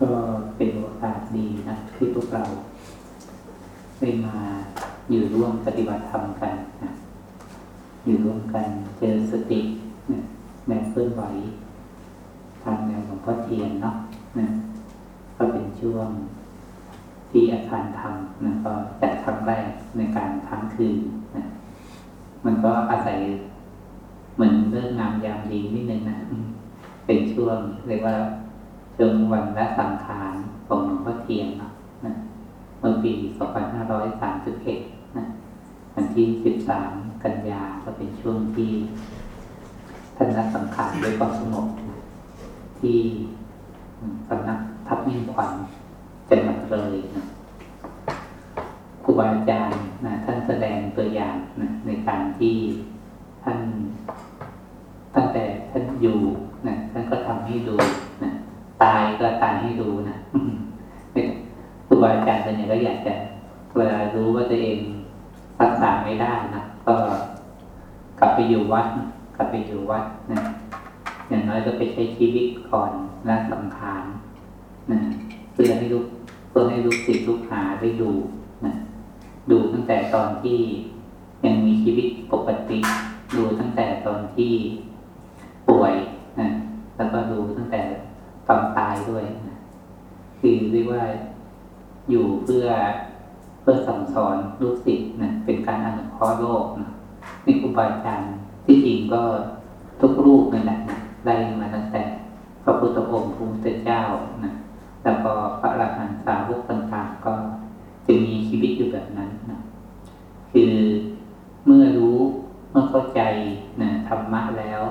ก็เป็นโอกาสดีนะที่พวกเราได้มาอยู่ร่วมปฏิบัติธรรมกันนะอยู่ร่วมกันเจริญสตินะแบบเคลื่อนไหวทางแนวหลวงพ่อเทียนเนาะนะก็เป็นช่วงที่อาคารธรรมนะก็จัดครั้งแรกในการทั้งคืนนะมันก็อาศัยเหมือนเรื่องงามยามดีนิดนึงนะอืมเป็นช่วงเรียกว่าช่วงวันและสังขารของหลวงพ่อเทียนเนาะนะเมื่อปี 2531นะวันที่ 13 กันยาก็เป็น ช่วงที่ท่านละสังขารด้วยความสงบที่สำนักทับมิ่งขวัญจังหวัดเลยนะครูบาอาจารย์นะท่านแสดงตัวอย่างนะในการที่ท่านตั้งแต่ท่านอยู่นะท่านก็ทำให้ดูนะตายก็ตายให้ดูนะครูบาอาจารย์คนนี้ก็อยากจะเวลารู้ว่าตัวเองรักษาไม่ได้ อยู่วัดกลับไปอยู่วัดนะอย่างน้อยก็ไปใช้ชีวิตก่อนละสังขารนะเพื่อให้ลูกเพื่อให้ลูกศิษย์ลูกหาได้ดูนะดูตั้งแต่ตอนที่ยังมีชีวิตปกติ ดูตั้งแต่ตอนที่ป่วยนะแล้วก็ดูตั้งแต่ตอนตายด้วยนะคือเรียกว่าอยู่เพื่อเพื่อสั่งสอนลูกศิษย์นะเป็นการอนุเคราะห์โลกนะ นี่ครูบาอาจารย์ที่จริงก็ทุกรูปนั่นแหละได้มาตั้งแต่พระพุทธองค์พระพุทธเจ้านะแล้วก็พระอรหันตสาวกต่างๆก็จะมีชีวิตอยู่แบบนั้นนะคือเมื่อรู้เมื่อเข้าใจนะธรรมะแล้ว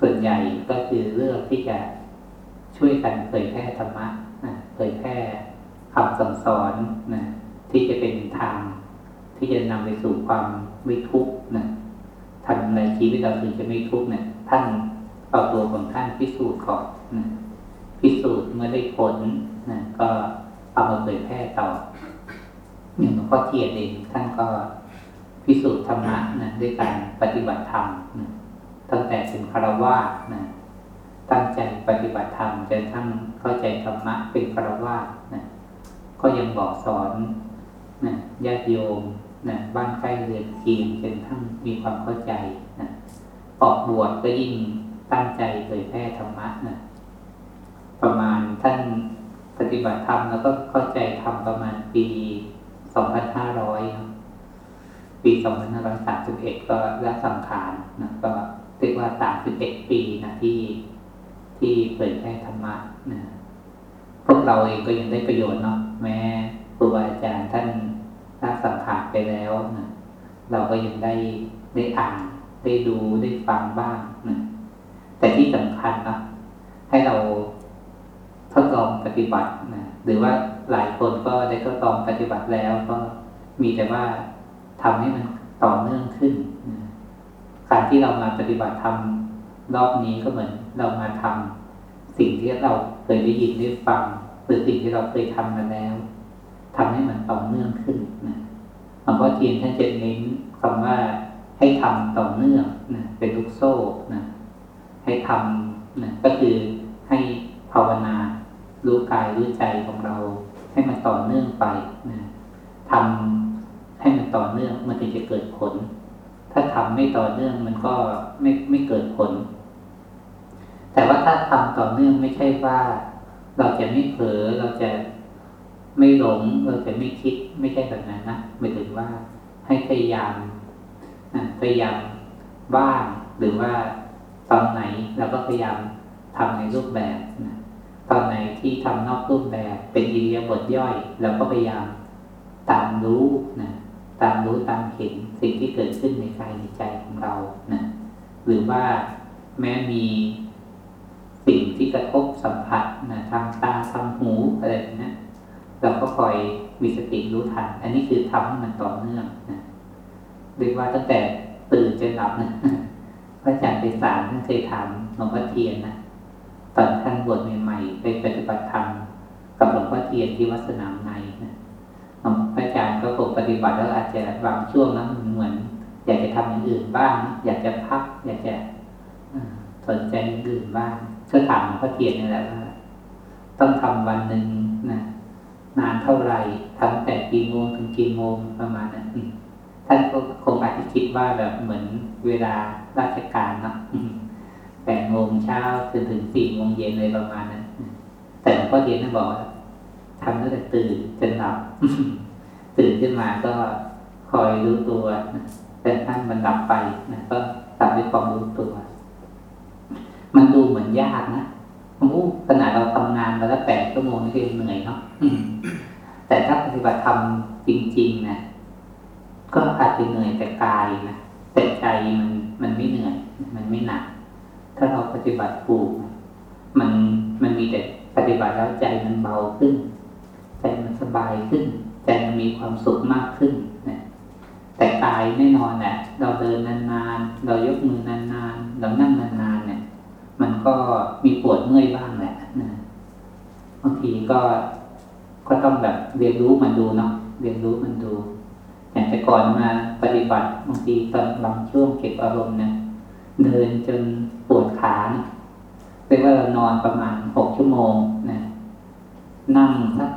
ส่วนใหญ่ก็คือเลือกที่จะช่วยกันเผยแพร่ธรรมะนะเผยแพร่คำสั่งสอนนะที่จะเป็นทางที่จะนำไปสู่ความไม่ทุกข์ นะทำในชีวิตเราถึงจะไม่ทุกข์เนี่ยท่านเอาตัวของท่านพิสูจน์ก่อนนะพิสูจน์เมื่อได้ผลนะก็เอามาเผยแพร่ต่ออย่างหลวงพ่อเทียนเองท่านก็พิสูจน์ธรรมะนะด้วยการปฏิบัติธรรมนะตั้งแต่เป็นคารวาสนะตั้งใจปฏิบัติธรรมจนทั้งเข้าใจธรรมะเป็นคารวาสนะก็ยังบอกสอนนะญาติโยม นะบ้านใกล้เรือนเคียงจนทั้งมีความเข้าใจนะออกบวชก็ยิ่งตั้งใจเผยแพร่ธรรมะนะประมาณท่านปฏิบัติธรรมแล้วก็เข้าใจธรรมประมาณปี 2500เนอะปี 2531 ก็ละสังขารนะก็เรียกว่า 31 ปีนะที่ที่เผยแพร่ธรรมะนะพวกเราเองก็ยังได้ประโยชน์เนาะแม้ครูบาอาจารย์ท่าน ละสังขารไปแล้วนะเราก็ยังได้ได้อ่านได้ดูได้ฟังบ้างนะแต่ที่สำคัญนะให้เราทดลองปฏิบัตินะหรือว่าหลายคนก็ได้ทดลองปฏิบัติแล้ว ก็มีแต่ว่าทำให้มันต่อเนื่องขึ้นนะการที่เรามาปฏิบัติธรรมรอบนี้ก็เหมือนเรามาทำสิ่งที่เราเคยได้ยินได้ฟังหรือสิ่งที่เราเคยทำมาแล้ว ทำให้มันต่อเนื่องขึ้นนะหลวงพ่อเทียนท่านจะเน้นคำว่าให้ทำต่อเนื่องนะเป็นลูกโซ่นะให้ทำนะก็คือให้ภาวนารู้กายรู้ใจของเรา ให้มันต่อเนื่องไปนะทำให้มันต่อเนื่องมันถึงจะเกิดผล ถ้าทำไม่ต่อเนื่องมันก็ไม่ไม่เกิดผล แต่ว่าถ้าทำต่อเนื่องไม่ใช่ว่า เราจะไม่เผลอเราจะ ไม่หลงเราจะไม่คิดไม่ใช่แบบนั้นนะหมายถึงว่าให้พยายามพยายามบ้างหรือว่าตอนไหนเราก็พยายามทำในรูปแบบนะตอนไหนที่ทำนอกรูปแบบ เป็นอิริยบถย่อยเราก็พยายามตามรู้นะตามรู้ตามเห็นสิ่งที่เกิดขึ้นในกายในใจของเรานะหรือว่าแม้มีสิ่งที่กระทบสัมผัสนะทางตาทางหูอะไรแบบนี้ เราก็คอยมีสติรู้ทัน อันนี้คือทำให้มันต่อเนื่องนะเรียกว่าตั้งแต่ตื่นจนหลับนะพระอาจารย์ไปสารท่านเคยถามหลวงพ่อเทียนนะตอนท่านบวชใหม่ๆไปปฏิบัติธรรมกับหลวงพ่อเทียนที่วัดสนามในนะพระอาจารย์ก็คงปฏิบัติแล้วอาจจะบางช่วงนั้นเหมือน อยากจะทำอย่างอื่นบ้าง อยากจะพัก อยากจะสนใจอย่างอื่นบ้างก็ถามหลวงพ่อเทียนนี่แหละว่าต้องทำวันหนึ่งนะ นานเท่าไหร่ทำแต่กี่โมงถึงกี่โมงประมาณนั้นท่านก็คงอาจจะคิดว่าแบบเหมือนเวลาราชการเนาะแปดโมงเช้าจนถึงสี่โมงเย็นเลยประมาณนั้น แต่หลวงพ่อเทียนท่านบอกว่าทำตั้งแต่ตื่นจนหลับ ตื่นขึ้นมาก็คอยรู้ตัวแต่ท่านมันดับไปนะก็ตัดด้วยความรู้ตัว มันดูเหมือนยากนะโอ้ขนาดเราทำงานมาแล้วแปดชั่วโมงนี่ก็เหนื่อยเนาะ แต่ถ้าปฏิบัติธรรมจริง ๆนะก็อาจจะเหนื่อยแต่กายนะแต่ใจมันมันไม่เหนื่อยมันไม่หนัก ถ้าเราปฏิบัติถูกมันมันมีแต่ปฏิบัติแล้วใจมันเบาขึ้น ใจมันสบายขึ้น ใจมันมีความสุขมากขึ้นนะแต่กายแน่นอนแหละเราเดินนานๆ เรายกมือนานๆ เรานั่งนานๆเนี่ย มันก็มีปวดเมื่อยบ้างแหละนะบางทีก็ ก็ต้องแบบเรียนรู้มันดูเนาะเรียนรู้มันดูอย่างแต่ก่อนมาปฏิบัติบางทีตอนบางช่วงเก็บอารมณ์นะเดินจนปวดขาเนี่ยเรียกว่าเรานอนประมาณหกชั่วโมงนะนั่งสัก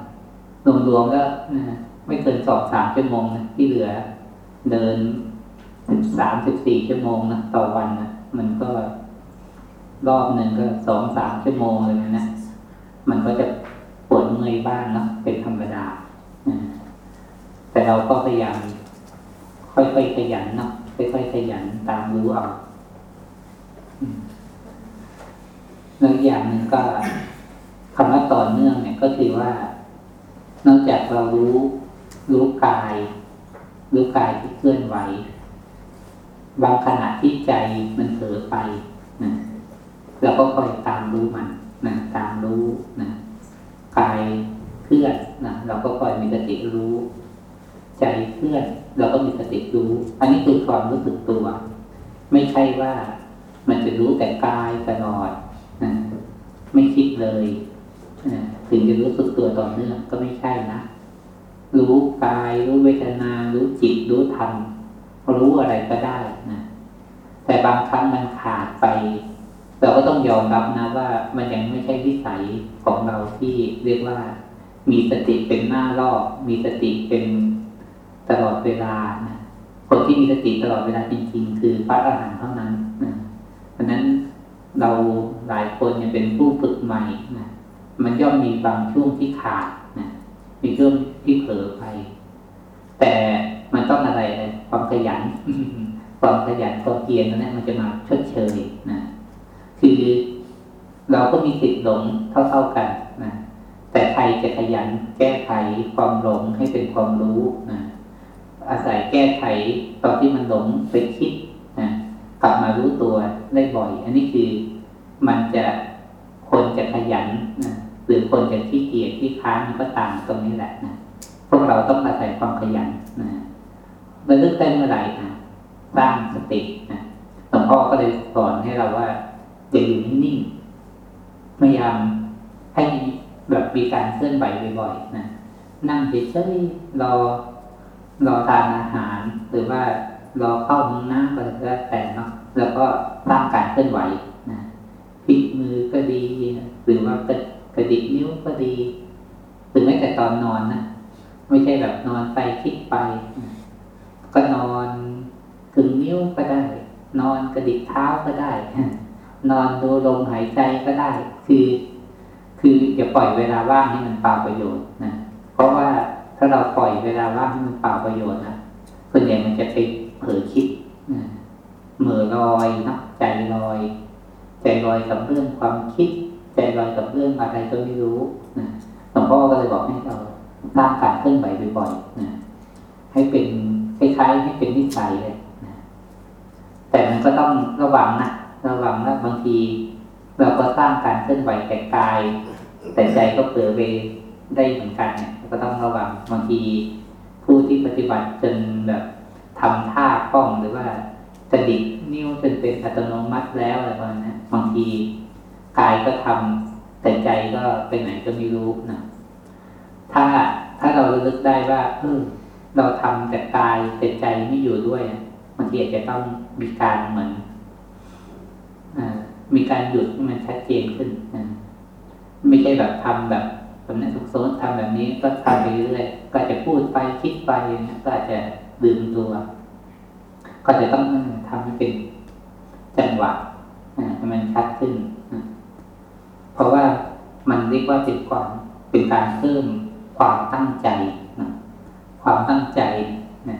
รวมๆก็นะไม่เกินสองสามชั่วโมงนะที่เหลือ เดินสิบสามสิบสี่ชั่วโมงนะต่อวันนะมันก็รอบหนึ่งก็สองสามชั่วโมงเลยนะมันก็จะ มื่อยบ้างนะเป็นธรรมดา แต่เราก็พยายามค่อยๆขยันเนาะค่อยๆขยันตามรู้เอาแล้วอย่างหนึ่งก็คำว่าต่อเนื่องเนี่ยก็คือว่า นอกจากเรารู้รู้กาย รู้กายที่เคลื่อนไหว บางขณะที่ใจมันเผลอไปนะเราก็คอยตามรู้มันนะตามรู้นะ กายเคลื่อนนะเราก็คอยมีสติรู้ ใจเคลื่อนเราก็มีสติรู้ อันนี้คือความรู้สึกตัว ไม่ใช่ว่ามันจะรู้แต่กายตลอดนะไม่คิดเลยนะถึงจะรู้สึกตัวต่อเนื่องก็ไม่ใช่นะรู้กายรู้เวทนา รู้จิตรู้ธรรมรู้อะไรก็ได้นะแต่บางครั้งมันขาดไป เราก็ต้องยอมรับนะว่ามันยังไม่ใช่วิสัยของเราที่เรียกว่า มีสติเป็นหน้ารอบ มีสติเป็นตลอดเวลานะคนที่มีสติตลอดเวลาจริงๆ คือพระอรหันต์เท่านั้นนะเพราะนั้นเราหลายคนยังเป็นผู้ฝึกใหม่นะมันย่อมมีบางช่วงที่ขาดนะมีช่วงที่เผลอไป แต่มันต้องอะไรเลยความขยัน ความขยันความเพียรนั้นมันจะมาชดเชยนะ คือเราก็มีสิทธิหลงเท่า ๆกันนะแต่ใครจะขยันแก้ไขความหลงให้เป็นความรู้นะอาศัยแก้ไขตอนที่มันหลงไปคิดนะกลับมารู้ตัวได้บ่อย อันนี้คือมันจะคนจะขยันนะหรือคนจะขี้เกียจที่ค้านมันก็ต่างตรงนี้แหละนะพวกเราต้องอาศัยความขยันนะระลึกได้เมื่อไหร่นะสร้างสตินะหลวงพ่อก็เลยสอนให้เราว่า อย่าอยู่นิ่งๆพยายามให้แบบมีการเคลื่อนไหวบ่อยๆนะนั่งเฉยๆรอรอทานอาหาร หรือว่ารอเข้าห้องน้ำก็แล้วแต่เนาะแล้วก็สร้างการเคลื่อนไหวนะพลิกมือก็ดีหรือว่ากระกระดิกนิ้วก็ดีหรือแม้แต่ตอนนอนนะไม่ใช่แบบนอนไปคิดไป ก็นอนกึ่งนิ้วก็ได้ นอนกระดิกเท้าก็ได้ นอนดูลมหายใจก็ได้ คือคืออย่าปล่อยเวลาว่างให้มันเปล่าประโยชน์นะเพราะว่าถ้าเราปล่อยเวลาว่างให้มันเปล่าประโยชน์นะส่วนใหญ่มันจะไปเผลอคิดเหม่อลอยนะใจลอย ใจลอยกับเรื่องความคิด ใจลอยกับเรื่องอะไรก็ไม่รู้นะหลวงพ่อก็เลยบอกให้เราสร้างการเคลื่อนไหวบ่อยๆนะให้เป็นคล้ายๆให้เป็นนิสัยเลยนะแต่มันก็ต้องระวังนะ ระวังนะบางที เราก็สร้างการเคลื่อนไหวแต่กาย แต่ใจก็เผลอไปได้เหมือนกันเนี่ยก็ต้องระวังบางทีผู้ที่ปฏิบัติจนแบบทำท่าคล่องหรือว่ากระดิกนิ้วจนเป็นอัตโนมัติแล้วอะไรประมาณนี้บางทีกายก็ทำแต่ใจก็ไปไหนก็ไม่รู้นะถ้าถ้าเราระลึกได้ว่าเออเราทำแต่กายแต่ใจไม่อยู่ด้วยบางทีอาจจะต้องมีการเหมือน มีการหยุดให้มันชัดเจนขึ้นนะไม่ใช่แบบทำแบบแบบนั้นทุกโซนทำแบบนี้ก็ทำไปเรื่อยก็จะพูดไปคิดไปนะก็อาจจะลืมตัว ก็จะต้องทำให้เป็นจังหวะให้มันชัดขึ้นเพราะว่ามันเรียกว่าเป็นความเป็นการเพิ่มความตั้งใจนะความตั้งใจนะ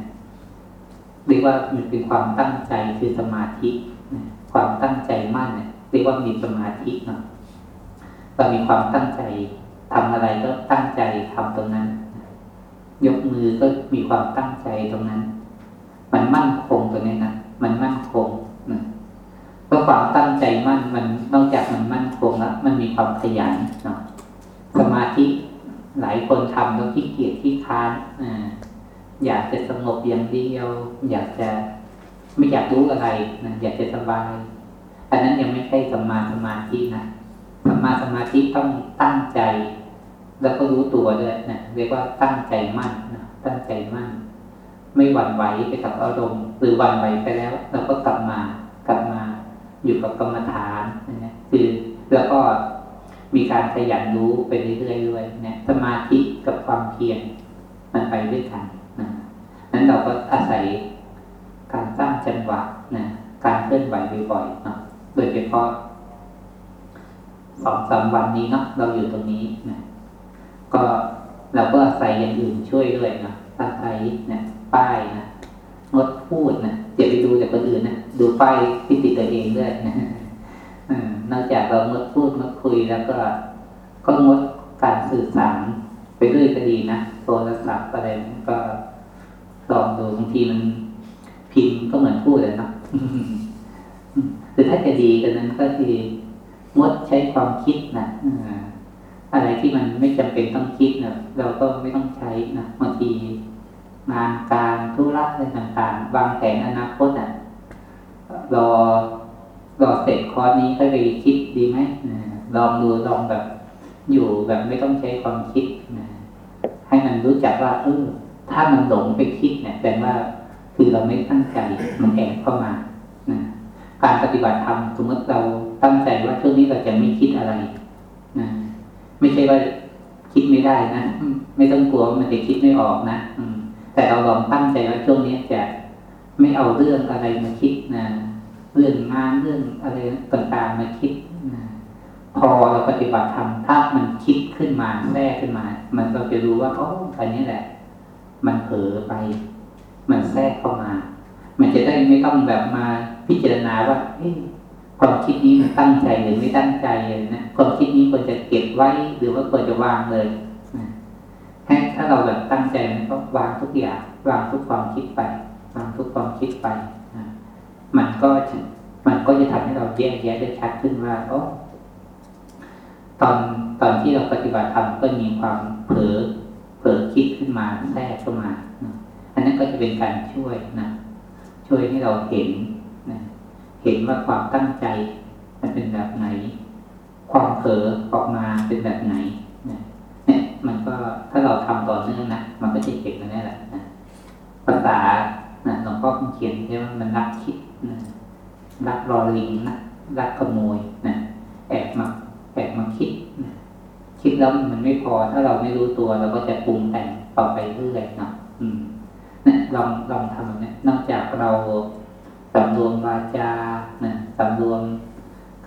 เรียกว่ามันเป็นความตั้งใจคือสมาธินะความตั้งใจมั่นเนี่ย เรียกว่ามีสมาธิเนาะเรามีความตั้งใจทำอะไรก็ตั้งใจทำตรงนั้น ยกมือก็มีความตั้งใจตรงนั้น มันมั่นคงตรงนี้นะมันมั่นคงนะเพราะความตั้งใจมั่นมันนอกจากมันมั่นคงแล้วมันมีความขยันเนาะสมาธิหลายคนทำแล้วขี้เกียจขี้ค้านอ่าอยากจะสงบอย่างเดียว อยากจะไม่อยากรู้อะไรนะอยากจะสบาย อันนั้นยังไม่ใช่สมาสมาธินะสมาสมาธิต้องตั้งใจ แล้วก็รู้ตัวด้วยนะเรียกว่าตั้งใจมั่นนะตั้งใจมั่น ไม่หวั่นไหวไปกับอารมณ์หรือหวั่นไหวไปแล้ว เราก็กลับมากลับมาอยู่กับกรรมฐานนะคือแล้วก็มีการขยันรู้ไปเรื่อยๆด้วยนะสมาธิกับความเพียรมันไปด้วยกันนะนั้นเราก็อาศัยการสร้างจังหวะนะการเคลื่อนไหวบ่อยๆเนาะ โดยเฉพาะสองสามวันนี้เนาะเราอยู่ตรงนี้นะก็เราก็อาศัยอย่างอื่นช่วยด้วยนะอาศัยเนี่ยป้ายนะงดพูดนะอย่าไปดูจากคนอื่นนะดูป้ายที่ติดตัวเองด้วยนะนอกจากเรางดพูดงดคุยแล้วก็ก็งดการสื่อสารไปเรื่อยก็ดีนะโทรศัพท์อะไรก็ลองดูบางทีมันพิมพ์ก็เหมือนพูดเลยเนาะ หรือถ้าจะดีกันนั้นก็คืองดใช้ความคิดนะอะไรที่มันไม่จำเป็นต้องคิดนะเราก็ไม่ต้องใช้นะบางทีงานการธุระอะไรต่างๆวางแผนอนาคตอะรอรอเสร็จคอร์สนี้ค่อยไปคิดดีไหมลองดูลองแบบอยู่แบบไม่ต้องใช้ความคิดนะให้มันรู้จักว่าเออถ้ามันหลงไปคิดเนี่ยแปลว่าคือเราไม่ตั้งใจมันแอบเข้ามา การปฏิบัติธรรมสมมติเราตั้งใจว่าช่วงนี้เราจะไม่คิดอะไรนะไม่ใช่ว่าคิดไม่ได้นะไม่ต้องกลัวมันจะคิดไม่ออกนะอืม แต่เราลองตั้งใจว่าช่วงนี้จะไม่เอาเรื่องอะไรมาคิดนะเรื่องงานเรื่องอะไรต่างๆมาคิดนะพอเราปฏิบัติธรรมถ้ามันคิดขึ้นมาแทรกขึ้นมา มันเราจะรู้ว่าโอ้อันนี้แหละ มันเผลอไป มันแทรกเข้ามา มันจะได้ไม่ต้องแบบมา พิจารณาว่าความคิดนี้มันตั้งใจหรือไม่ตั้งใจนะความคิดนี้ควรจะเก็บไว้หรือว่าควรจะวางเลยให้ถ้าเราแบบตั้งใจมันก็วางทุกอย่างวางทุกความคิดไปวางทุกความคิดไปมันก็มันก็จะทำให้เราแยกแยะได้ชัดขึ้นว่าโอ้ตอนตอนที่เราปฏิบัติธรรมก็มีความเผลอเผลอคิดขึ้นมาแทรกเข้ามาอันนั้นก็จะเป็นการช่วยนะช่วยให้เราเห็น เห็นว่าความตั้งใจ มันเป็นแบบไหน ความเผลอออกมาเป็นแบบไหนนะเนี่ย มันก็ถ้าเราทำต่อเนื่องนะมันก็จะเห็นมันนี่แหละนะภาษานะหลวงพ่อเขียนใช่ไหมมันรักคิดนะรักรอลิงนะรักขโมยนะแอบมาแอบมาคิดนะคิดแล้วมันไม่พอ ถ้าเราไม่รู้ตัวเราก็จะปรุงแต่งต่อไปเรื่อยๆเนาะอืมนะลองลองทำแบบนี้นอกจากเรา สำรวมวาจานะสำรวม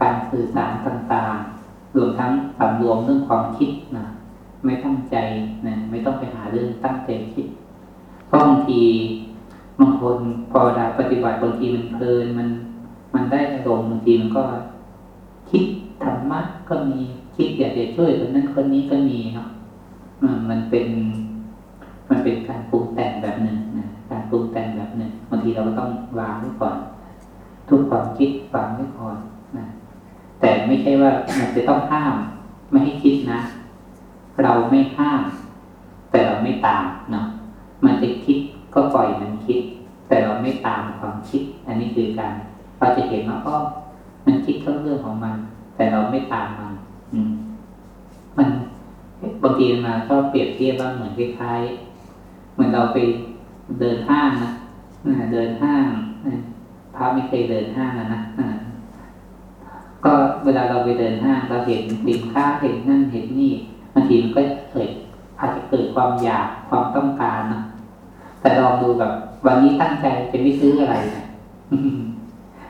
การสื่อสารต่างๆ รวมทั้งสำรวมเรื่องความคิดนะไม่ตั้งใจนะไม่ต้องไปหาเรื่องตั้งใจคิดเพราะบางทีบางคนพอดาปฏิบัติบางทีมันเพลินมัน มันได้อารมณ์บางทีมันก็ คิดธรรมะก็มีคิดอยากจะช่วยคนนั้นคนนี้ก็มีเนาะมันเป็น มันเป็นการปรุงแต่งแบบหนึ่งนะการปรุงแต่ง ทีเราก็ต้องวางไว้ก่อน ทุกความคิดวางไว้ก่อนนะแต่ไม่ใช่ว่ามันจะต้องห้าม ไม่ให้คิดนะ เราไม่ห้าม แต่เราไม่ตามเนาะมันจะคิดก็ปล่อยมันคิด แต่เราไม่ตามความคิด อันนี้คือการเราจะเห็นว่าอ๋อมันคิดเรื่องของมัน แต่เราไม่ตามมัน อืม มันบางทีมาชอบเปรียบเทียบว่าเหมือนคล้ายๆเหมือนเราไปเดินห้างนะ เดินห้างพระไม่เคยเดินห้างนะนะก็เวลาเราไปเดินห้างเราเห็นสินค้าเห็นนั่นเห็นนี่บางทีมันก็เกิดอาจจะเกิดความอยากความต้องการนะแต่ลองดูแบบ วันนี้ตั้งใจจะไม่ซื้ออะไรนะ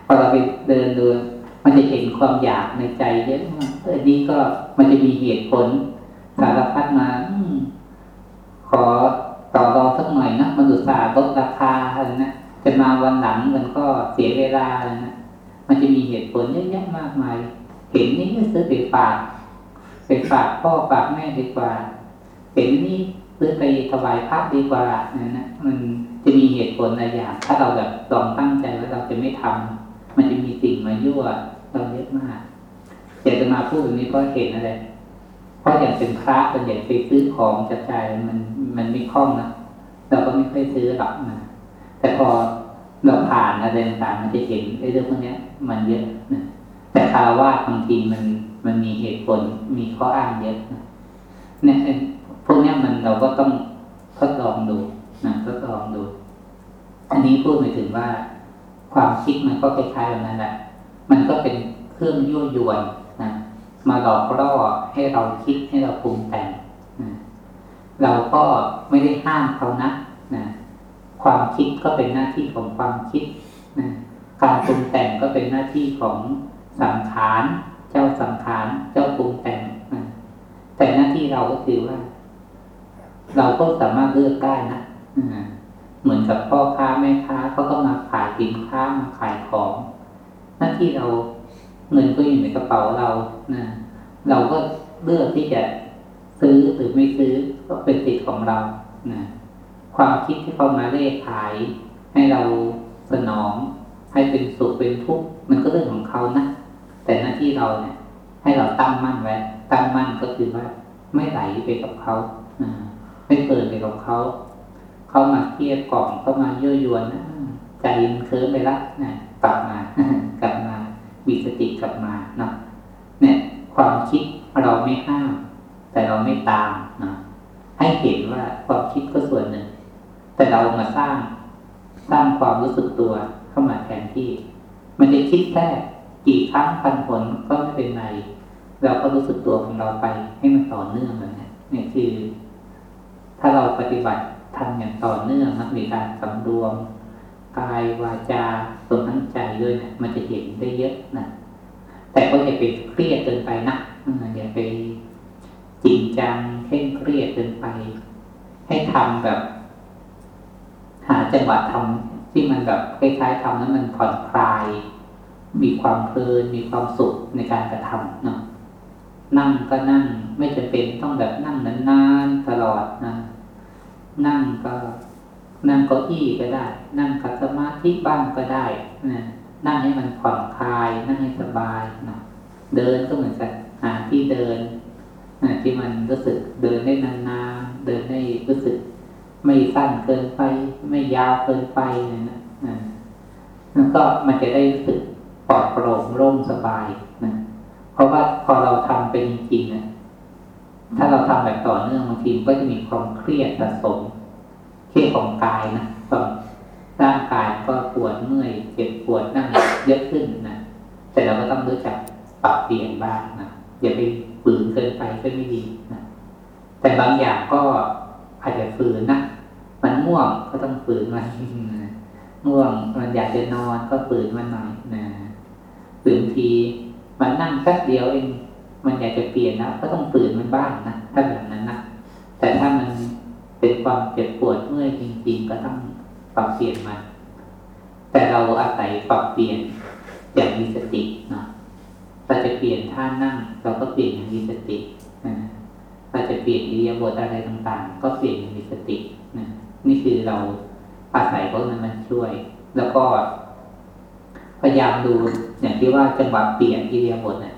พอเราไปเดินดูมันจะเห็นความอยากในใจเยอะมากเออนี่ก็มันจะมีเหตุผลสารพัดมาอขอ ต่อรองสักหน่อยนะมันอุตส่าห์ลดราคาอะไรนะจะมาวันหลังมันก็เสียเวลาอะไรนะมันจะมีเหตุผลเยอะแยะมากมาย เห็นนี่ซื้อไปฝากไปฝากพ่อฝากแม่ดีกว่า เห็นนี่ซื้อไปถวายพระดีกว่านะนะมันจะมีเหตุผลอะไรอย่าง ถ้าเราแบบลองตั้งใจว่าเราจะไม่ทำมันจะมีสิ่งมายั่วเราเยอะมากอยากจะมาพูดแบบนี้เพราะเห็นอะไร เพราะอย่างเป็นพระเป็นอย่างไปซื้อของจับจ่ายมันมันไม่คล่องนะเราก็ไม่ค่อยซื้อหรอกนะแต่พอเราผ่านอะไรต่างๆมันจะเห็นไอ้เรื่องพวกนี้มันเยอะนะแต่คารว่าบางทีมันมันมีเหตุผลมีข้ออ้างเยอะนะเนี่ยพวกนี้มันเราก็ต้องทดลองดูนะทดลองดู อันนี้พูดหมายถึงว่า ความคิดมันก็คล้ายๆแบบนั้นแหละมันก็เป็นเครื่องยั่วยวน มาหลอกล่อให้เราคิดให้เราปรุงแต่งนะเราก็ไม่ได้ห้ามเขานะนะความคิดก็เป็นหน้าที่ของความคิดนะการปรุงแต่งก็เป็นหน้าที่ของสังขารเจ้าสังขารเจ้าปรุงแต่งนะแต่หน้าที่เราก็คือว่า เราก็สามารถเลือกได้นะเหมือนกับพ่อค้าแม่ค้าเขาก็มาขายสินค้ามาขายของ หน้าที่เรา เงินก็อยู่ในกระเป๋าเรานะเราก็เลือกที่จะซื้อหรือไม่ซื้อก็เป็นสิทธิ์ของเรานะความคิดที่เขามาเล่ขาย ให้เราสนอง ให้เป็นสุขเป็นทุกข์มันก็เรื่องของเขานะแต่หน้าที่เราเนี่ย ให้เราตั้งมั่นไว้ตั้งมั่นก็คือว่าไม่ไหลไปกับเขาไม่เปิดไปกับเขา เขามาเทียบกล่องเขามาเย่อยวนใจมันเคิร์ไปละนะกลับมากลับมา มีสติกลับมาเนาะเนี่ยความคิดเราไม่ห้าม แต่เราไม่ตามนะให้เห็นว่าความคิดก็ส่วนหนึ่ง แต่เรามาสร้างสร้างความรู้สึกตัวเข้ามาแทนที่ มันจะคิดแค่กี่ครั้งพันผลก็ไม่เป็นไรเราก็รู้สึกตัวของเราไปให้มันต่อเนื่องเลยนะเนี่ยคือ ถ้าเราปฏิบัติทำอย่างต่อเนื่องนะมีการสำรวม กายวาจาส่วนทั้งใจด้วยนะมันจะเห็นได้เยอะนะแต่ก็อย่าไปเครียดเกินไปนะอย่าไปจริงจังเคร่งเครียดเกินไป ให้ทำแบบ หาจังหวะทำที่มันแบบคล้ายๆทำแล้วมันผ่อนคลาย มีความเพลินมีความสุขในการกระทำเนาะนั่งก็นั่งไม่จำเป็นต้องแบบนั่งนานๆตลอดนะนั่งก็ นั่งเก้าอี้ก็ได้ นั่งคับสมาธิบ้างก็ได้นะนั่งให้มันผ่อนคลาย นั่งให้สบายนะเดินก็เหมือนกันหาที่เดินนะที่มันรู้สึกเดินได้นานๆเดินได้รู้สึก ไม่สั้นเกินไป ไม่ยาวเกินไปนะนะแล้วก็มันจะได้รู้สึกปลอดโปร่งโล่งสบายนะเพราะว่าพอเราทำเป็นจริงๆนะถ้าเราทำแบบต่อเนื่องบางทีก็จะมีความเครียดสะสม เครียดของกายนะตอนร่างกายก็ปวดเมื่อยเจ็บปวดนั่งเยอะขึ้นนะแต่เราก็ต้องรู้จักปรับเปลี่ยนบ้างนะอย่าไปฝืนเกินไปก็ไม่ดีนะแต่บางอย่างก็อาจจะฝืนนะมันง่วงก็ต้องฝืนมันง่วงมันอยากจะนอนก็ฝืนมันหน่อยนะฝืนทีมันนั่งแป๊บเดียวเองมันอยากจะเปลี่ยนนะก็ต้องฝืนมันบ้างนะถ้าแบบนั้นนะแต่ถ้ามัน ความเจ็บปวดเมื่อยจริง ๆ ก็ต้องปรับเปลี่ยนมัน แต่เราอาศัยปรับเปลี่ยนอย่างมีสตินะเราจะเปลี่ยนท่านั่ง เราก็เปลี่ยนอย่างมีสตินะเราจะเปลี่ยนอิริยาบถอะไรต่างๆ ก็เปลี่ยนอย่างมีสตินะนี่คือเราอาศัยพวกนั้นมันช่วย แล้วก็ พยายามดูอย่างที่ว่าจังหวะเปลี่ยนอิริยาบถเนี่ย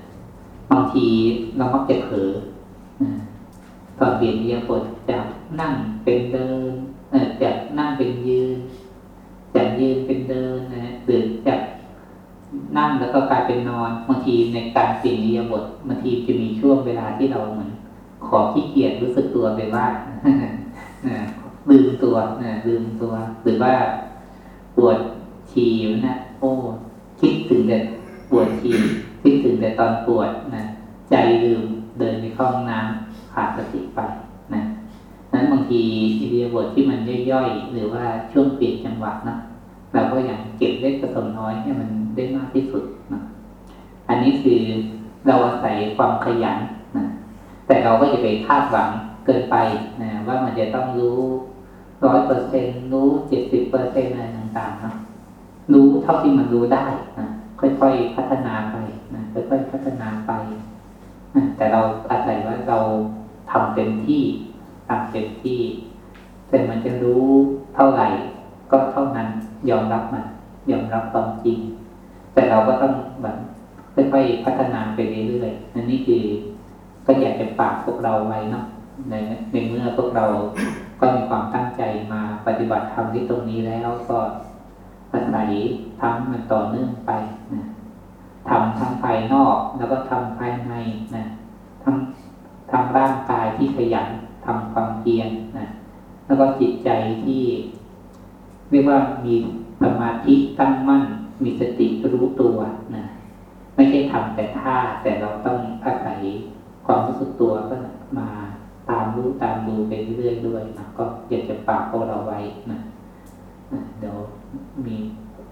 บางทีเรามักจะเผลอตอนเปลี่ยนอิริยาบถจาก นั่งเป็นเดินจากนั่งเป็นยืน จากยืนเป็นเดินนะหรือจากนั่งแล้วก็กลายเป็นนอนบางทีในการเปลี่ยนอิริยบถบางทีจะมีช่วงเวลาที่เราเหมือน ขอขี้เกียจรู้สึกตัวไปว่าลืมตัวนะลืมตัว หรือว่าปวดฉี่นะโอ้คิดถึงแต่ปวดฉี่คิดถึงแต่ตอนปวดนะใจลืมเดินไปเข้าห้องน้ำขาดสติไป นั้นบางทีอิเดียบทที่มันย่อยๆ หรือว่าช่วงเปลี่ยนจังหวะนะเราก็อยากเก็บเล็กผสมน้อยให้มันได้มากที่สุดนะอันนี้คือเราอาศัยความขยันนะแต่เราก็จะไปคาดหวังเกินไปนะว่ามันจะต้องรู้ร้อยเปอร์เซ็นรู้เจ็ดสิบเปอร์เซ็นอะไรต่างๆนะรู้เท่าที่มันรู้ได้นะค่อยๆพัฒนาไปนะค่อยๆพัฒนาไปนะแต่เราอาศัยว่าเราทำเต็มที่ ทำเต็มที่ แต่มันจะรู้เท่าไหร่ ก็เท่านั้นยอมรับมันยอมรับความจริง แต่เราก็ต้องแบบค่อยๆพัฒนาไปเรื่อยๆนั่นนี่คือก็อยากจะฝากพวกเราไว้เนาะในในเมื่อพวกเราก็มีความตั้งใจมาปฏิบัติธรรมที่ตรงนี้แล้วก็อาศัยทำมันต่อเนื่องไปนะทำทั้งภายนอกแล้วก็ทำภายในนะทั้งทำร่างกายที่ขยัน ทำความเพียรนะแล้วก็จิตใจที่ เรียกว่ามีสมาธิตั้งมั่น มีสติรู้ตัวนะไม่ใช่ทำแต่ท่าแต่เราต้องอาศัยความรู้สึกตัวก็มาตามรู้ตามดูไปเรื่อยๆด้วยนะก็อยากจะฝากพวกเราไว้นะนะเดี๋ยวมี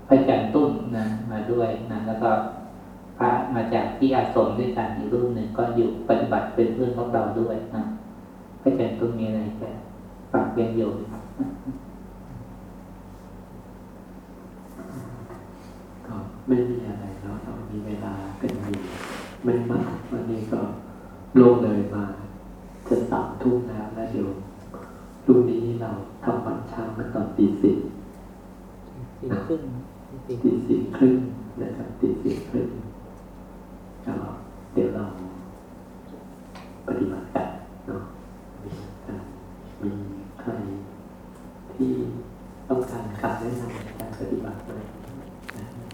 พระอาจารย์ตุ้มนะมาด้วยนะแล้วก็พระมาจากที่อาสมด้วยกันอีกรูปหนึ่งก็อยู่ปฏิบัติเป็นเพื่อนพวกเราด้วยนะ อาจารย์ตุ้มมีอะไรจะฝากเรียนโยมครับก็ไม่มีอะไรเนาะเรามีเวลากันอยู่ไม่มากวันนี้ก็ลงเลยมาจะสามทุ่มแล้วแล้วเดี๋ยวพรุ่งนี้เราทำวันเช้ากันตอนตีสี่สี่ครึ่งตีสี่ครึ่งนะครับตีสี่ครึ่งก็เดี๋ยวเราปฏิบัติกันเนาะปฏิบัติกัน มีใครที่ต้องการคำแนะนำในการปฏิบัติไหม